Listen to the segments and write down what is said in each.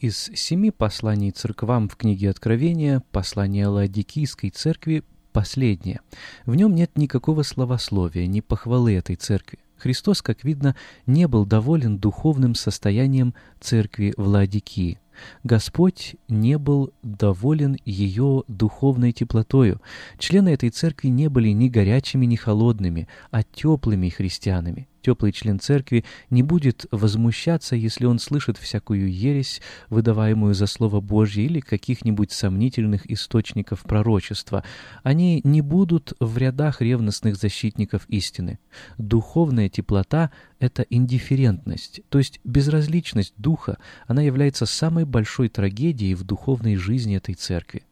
Из семи посланий церквам в книге Откровения послание Ладикийской церкви последнее. В нем нет никакого словословия, ни похвалы этой церкви. Христос, как видно, не был доволен духовным состоянием церкви в Ладикии. Господь не был доволен ее духовной теплотою. Члены этой церкви не были ни горячими, ни холодными, а теплыми христианами. Теплый член церкви не будет возмущаться, если он слышит всякую ересь, выдаваемую за Слово Божье или каких-нибудь сомнительных источников пророчества. Они не будут в рядах ревностных защитников истины. Духовная теплота — это индифферентность, то есть безразличность духа, она является самой большой трагедией в духовной жизни этой церкви.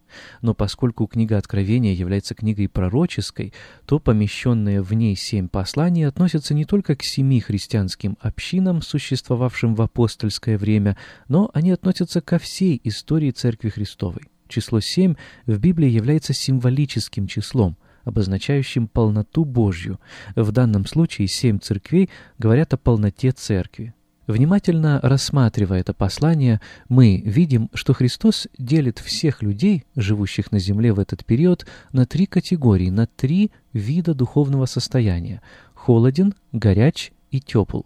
Но поскольку книга Откровения является книгой пророческой, то помещенные в ней семь посланий относятся не только к семи христианским общинам, существовавшим в апостольское время, но они относятся ко всей истории Церкви Христовой. Число семь в Библии является символическим числом, обозначающим полноту Божью. В данном случае семь церквей говорят о полноте Церкви. Внимательно рассматривая это послание, мы видим, что Христос делит всех людей, живущих на земле в этот период, на три категории, на три вида духовного состояния – холоден, горяч и тепл.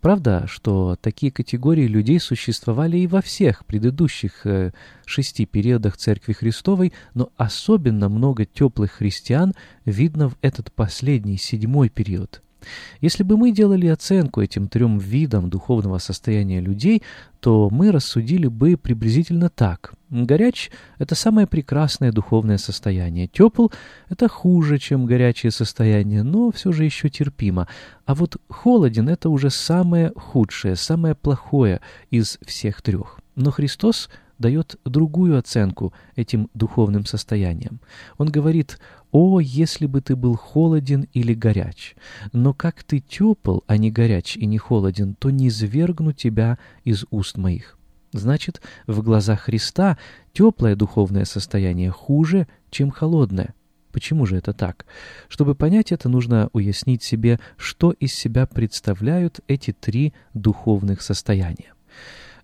Правда, что такие категории людей существовали и во всех предыдущих э, шести периодах Церкви Христовой, но особенно много теплых христиан видно в этот последний, седьмой период – если бы мы делали оценку этим трем видам духовного состояния людей, то мы рассудили бы приблизительно так. Горяч — это самое прекрасное духовное состояние. Тепл — это хуже, чем горячее состояние, но все же еще терпимо. А вот холоден — это уже самое худшее, самое плохое из всех трех. Но Христос — дает другую оценку этим духовным состояниям. Он говорит «О, если бы ты был холоден или горяч! Но как ты тепл, а не горяч и не холоден, то не свергну тебя из уст моих». Значит, в глазах Христа теплое духовное состояние хуже, чем холодное. Почему же это так? Чтобы понять это, нужно уяснить себе, что из себя представляют эти три духовных состояния.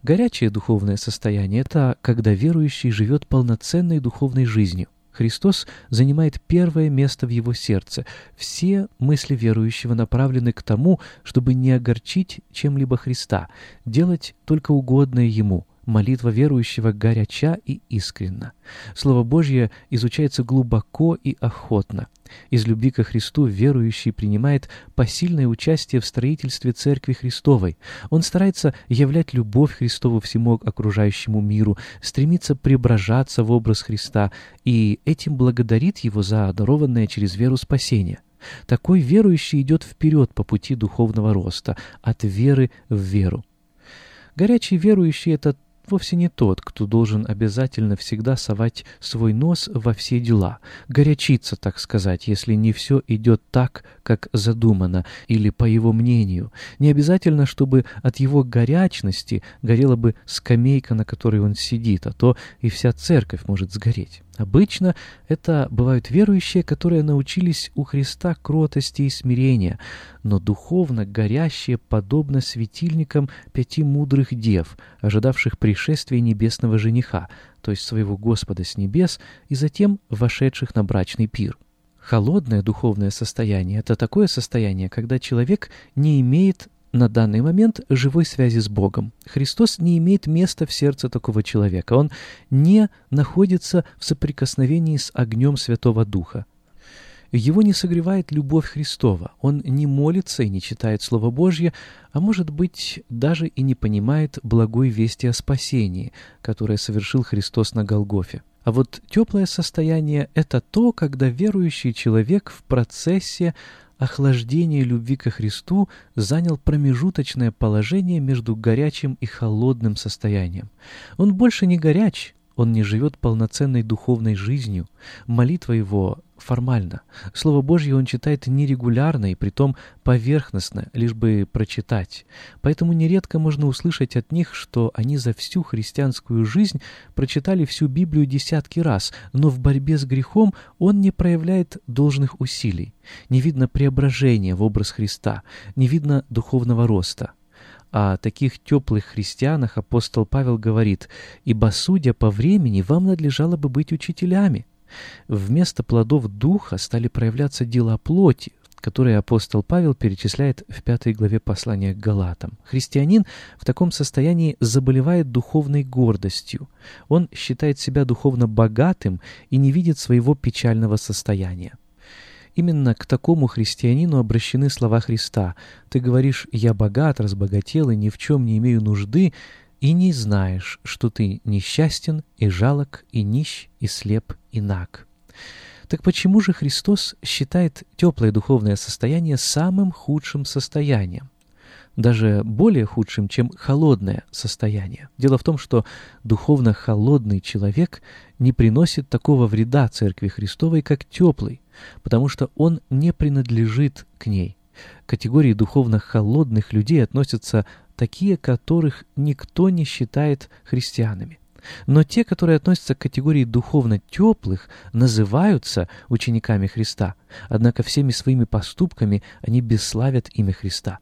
Горячее духовное состояние — это когда верующий живет полноценной духовной жизнью. Христос занимает первое место в его сердце. Все мысли верующего направлены к тому, чтобы не огорчить чем-либо Христа, делать только угодное Ему — Молитва верующего горяча и искренна. Слово Божье изучается глубоко и охотно. Из любви ко Христу верующий принимает посильное участие в строительстве Церкви Христовой. Он старается являть любовь Христову всему окружающему миру, стремится преображаться в образ Христа и этим благодарит Его за одарованное через веру спасение. Такой верующий идет вперед по пути духовного роста, от веры в веру. Горячий верующий — это вовсе не тот, кто должен обязательно всегда совать свой нос во все дела, горячиться, так сказать, если не все идет так, как задумано, или по его мнению. Не обязательно, чтобы от его горячности горела бы скамейка, на которой он сидит, а то и вся церковь может сгореть. Обычно это бывают верующие, которые научились у Христа кротости и смирения, но духовно горящие, подобно светильникам пяти мудрых дев, ожидавших пришествия небесного жениха, то есть своего Господа с небес, и затем вошедших на брачный пир. Холодное духовное состояние — это такое состояние, когда человек не имеет на данный момент живой связи с Богом. Христос не имеет места в сердце такого человека. Он не находится в соприкосновении с огнем Святого Духа. Его не согревает любовь Христова. Он не молится и не читает Слово Божье, а может быть, даже и не понимает благой вести о спасении, которое совершил Христос на Голгофе. А вот теплое состояние — это то, когда верующий человек в процессе охлаждения любви ко Христу занял промежуточное положение между горячим и холодным состоянием. Он больше не горяч, он не живет полноценной духовной жизнью. Молитва его формально. Слово Божье он читает нерегулярно и притом поверхностно, лишь бы прочитать. Поэтому нередко можно услышать от них, что они за всю христианскую жизнь прочитали всю Библию десятки раз, но в борьбе с грехом он не проявляет должных усилий. Не видно преображения в образ Христа, не видно духовного роста. О таких теплых христианах апостол Павел говорит, «Ибо, судя по времени, вам надлежало бы быть учителями». Вместо плодов духа стали проявляться дела плоти, которые апостол Павел перечисляет в пятой главе послания к Галатам. Христианин в таком состоянии заболевает духовной гордостью. Он считает себя духовно богатым и не видит своего печального состояния. Именно к такому христианину обращены слова Христа. «Ты говоришь, я богат, разбогател и ни в чем не имею нужды, и не знаешь, что ты несчастен и жалок, и нищ, и слеп, и наг». Так почему же Христос считает теплое духовное состояние самым худшим состоянием? даже более худшим, чем холодное состояние. Дело в том, что духовно холодный человек не приносит такого вреда Церкви Христовой, как теплый, потому что он не принадлежит к ней. К категории духовно холодных людей относятся такие, которых никто не считает христианами. Но те, которые относятся к категории духовно теплых, называются учениками Христа, однако всеми своими поступками они бесславят имя Христа.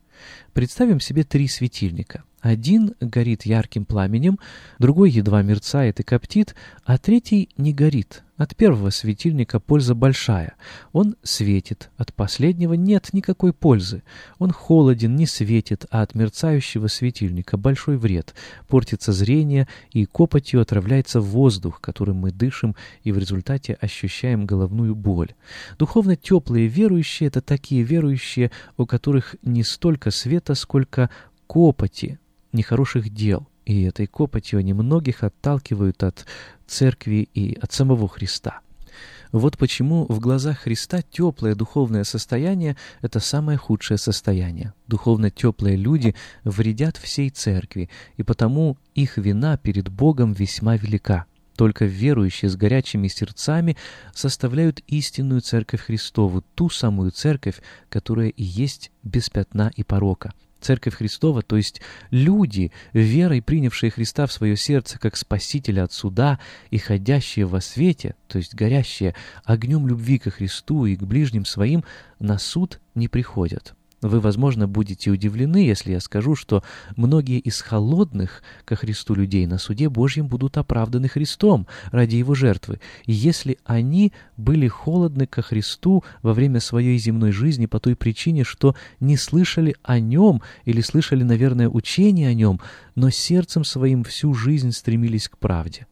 Представим себе три светильника. Один горит ярким пламенем, другой едва мерцает и коптит, а третий не горит. От первого светильника польза большая. Он светит, от последнего нет никакой пользы. Он холоден, не светит, а от мерцающего светильника большой вред. Портится зрение, и копотью отравляется воздух, которым мы дышим, и в результате ощущаем головную боль. Духовно теплые верующие — это такие верующие, у которых не столько света, сколько копоти, нехороших дел, и этой копотью они многих отталкивают от церкви и от самого Христа. Вот почему в глазах Христа теплое духовное состояние — это самое худшее состояние. Духовно теплые люди вредят всей церкви, и потому их вина перед Богом весьма велика. Только верующие с горячими сердцами составляют истинную Церковь Христову, ту самую Церковь, которая и есть без пятна и порока. Церковь Христова, то есть люди, верой принявшие Христа в свое сердце как Спасителя от суда и ходящие во свете, то есть горящие огнем любви ко Христу и к ближним своим, на суд не приходят. Вы, возможно, будете удивлены, если я скажу, что многие из холодных ко Христу людей на суде Божьем будут оправданы Христом ради Его жертвы. И если они были холодны ко Христу во время своей земной жизни по той причине, что не слышали о Нем или слышали, наверное, учение о Нем, но сердцем своим всю жизнь стремились к правде.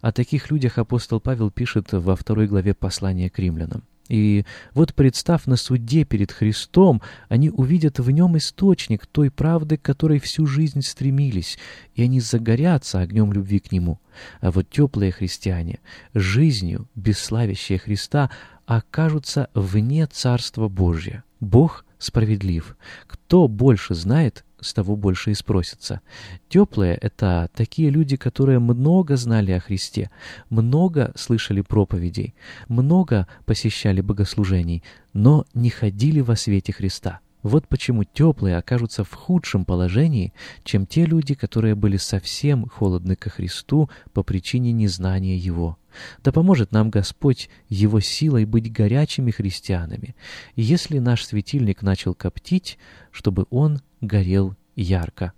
О таких людях апостол Павел пишет во второй главе послания к римлянам. И вот, представ на суде перед Христом, они увидят в нем источник той правды, к которой всю жизнь стремились, и они загорятся огнем любви к Нему. А вот теплые христиане, жизнью, бесславящие Христа, окажутся вне Царства Божьего. Бог справедлив. Кто больше знает, с того больше и спросится. Теплые — это такие люди, которые много знали о Христе, много слышали проповедей, много посещали богослужений, но не ходили во свете Христа. Вот почему теплые окажутся в худшем положении, чем те люди, которые были совсем холодны ко Христу по причине незнания Его. Да поможет нам Господь Его силой быть горячими христианами, если наш светильник начал коптить, чтобы он горел ярко.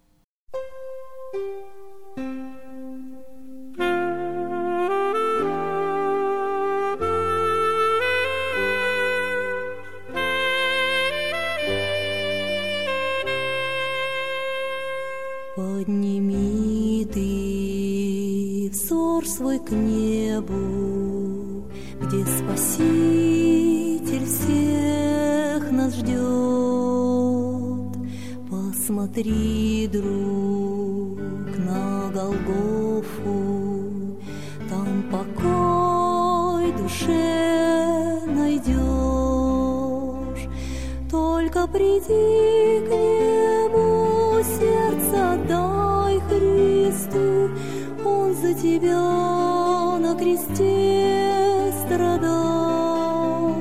Подними ты взор свой к небу, Где Спаситель всех нас ждет. Посмотри, друг, на Голгофу, Там покой душе найдешь. Только приди к нему Христу, Он за тебя на кресте страдал.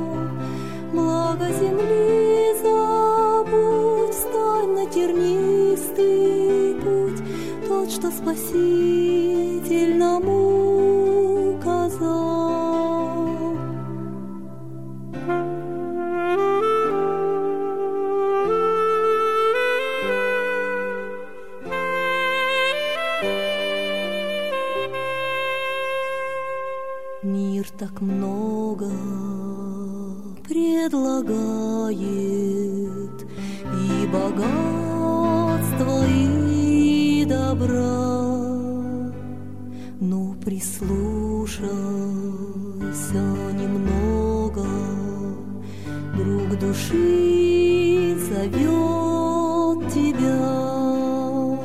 Благо земли забудь, встань на тернистый путь, Тот, что Спаситель Прислушайся немного, друг души зовет тебя.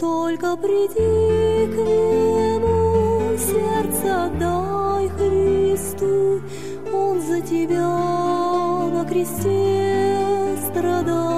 Только приди к нему, сердце дай Христу, Он за тебя на кресте страдал.